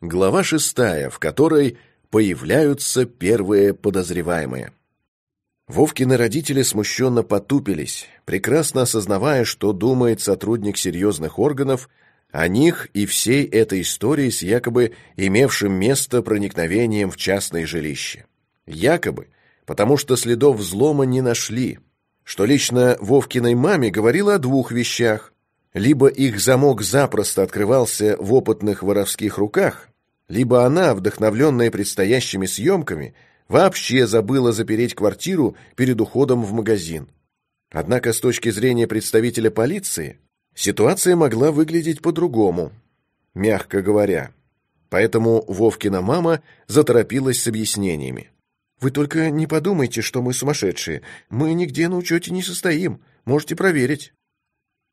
Глава шестая, в которой появляются первые подозреваемые. Вовкины родители смущенно потупились, прекрасно осознавая, что думает сотрудник серьезных органов о них и всей этой истории с якобы имевшим место проникновением в частное жилище. Якобы, потому что следов взлома не нашли, что лично Вовкиной маме говорила о двух вещах. Либо их замок запросто открывался в опытных воровских руках, либо она, вдохновленная предстоящими съемками, вообще забыла запереть квартиру перед уходом в магазин. Однако с точки зрения представителя полиции, ситуация могла выглядеть по-другому, мягко говоря. Поэтому Вовкина мама заторопилась с объяснениями. «Вы только не подумайте, что мы сумасшедшие. Мы нигде на учете не состоим. Можете проверить».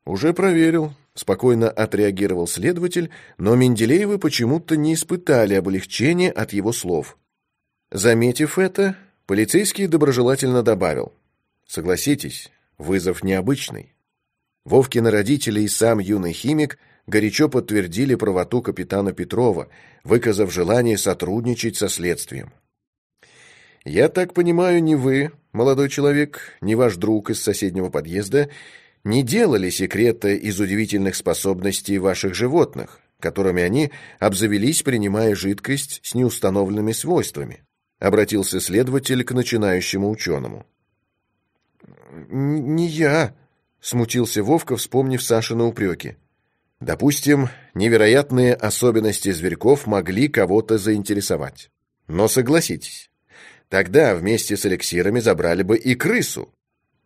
«Уже проверил», — спокойно отреагировал следователь, но Менделеевы почему-то не испытали облегчения от его слов. Заметив это, полицейский доброжелательно добавил. «Согласитесь, вызов необычный». Вовкины родители и сам юный химик горячо подтвердили правоту капитана Петрова, выказав желание сотрудничать со следствием. «Я так понимаю, не вы, молодой человек, не ваш друг из соседнего подъезда, не делали секрета из удивительных способностей ваших животных, которыми они обзавелись, принимая жидкость с неустановленными свойствами, обратился следователь к начинающему ученому. «Не я», — смутился Вовка, вспомнив Сашины упреки. Допустим, невероятные особенности зверьков могли кого-то заинтересовать. Но согласитесь, тогда вместе с эликсирами забрали бы и крысу,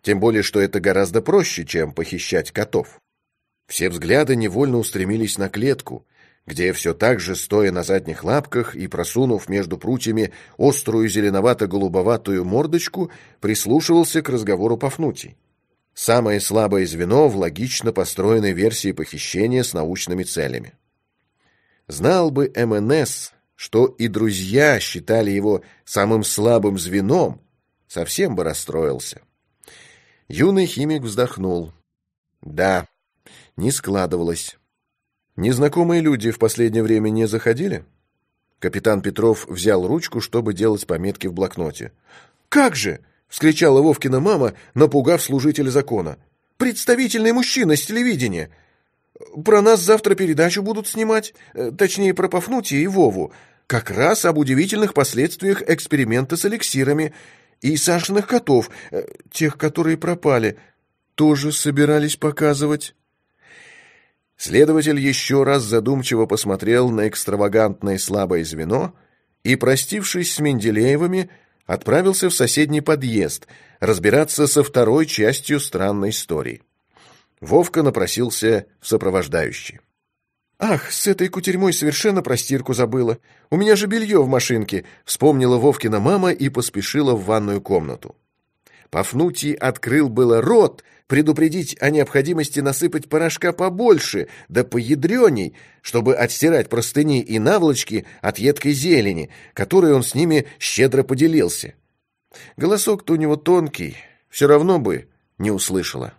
тем более, что это гораздо проще, чем похищать котов. Все взгляды невольно устремились на клетку, где все так же, стоя на задних лапках и просунув между прутьями острую зеленовато-голубоватую мордочку, прислушивался к разговору Пафнутий. Самое слабое звено в логично построенной версии похищения с научными целями. Знал бы МНС, что и друзья считали его самым слабым звеном, совсем бы расстроился. Юный химик вздохнул. Да, не складывалось. Незнакомые люди в последнее время не заходили? Капитан Петров взял ручку, чтобы делать пометки в блокноте. «Как же!» — вскричала Вовкина мама, напугав служителя закона. «Представительный мужчина с телевидения! Про нас завтра передачу будут снимать, э, точнее, про Пафнутия и Вову, как раз об удивительных последствиях эксперимента с эликсирами. И Сашиных котов, э, тех, которые пропали, тоже собирались показывать. Следователь еще раз задумчиво посмотрел на экстравагантное слабое звено и, простившись с Менделеевыми, отправился в соседний подъезд разбираться со второй частью странной истории. Вовка напросился в сопровождающий. «Ах, с этой кутерьмой совершенно про стирку забыла. У меня же белье в машинке», — вспомнила Вовкина мама и поспешила в ванную комнату. Пафнутий открыл было рот, предупредить о необходимости насыпать порошка побольше, да поядреней, чтобы отстирать простыни и наволочки от едкой зелени, которой он с ними щедро поделился. Голосок-то у него тонкий, все равно бы не услышала.